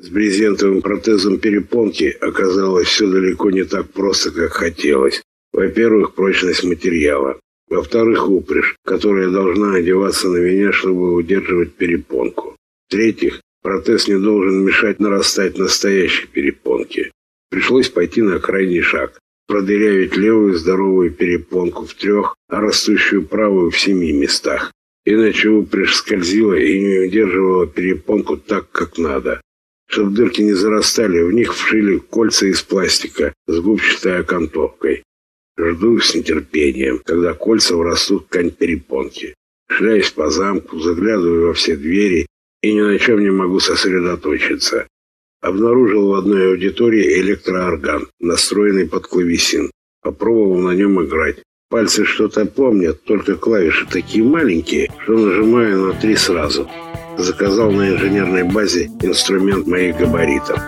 С брезентовым протезом перепонки оказалось все далеко не так просто, как хотелось. Во-первых, прочность материала. Во-вторых, упряжь, которая должна одеваться на меня, чтобы удерживать перепонку. В-третьих, протез не должен мешать нарастать настоящей перепонке. Пришлось пойти на крайний шаг. Продырявить левую здоровую перепонку в трех, а растущую правую в семи местах. Иначе упряжь скользила и не удерживала перепонку так, как надо. Чтобы дырки не зарастали, в них вшили кольца из пластика с губчатой окантовкой. Жду с нетерпением, когда кольца врастут в ткань перепонки. Шляюсь по замку, заглядываю во все двери и ни на чем не могу сосредоточиться. Обнаружил в одной аудитории электроорган, настроенный под клавесин. Попробовал на нем играть. Пальцы что-то помнят, только клавиши такие маленькие, что нажимаю на три сразу заказал на инженерной базе инструмент моих габаритов.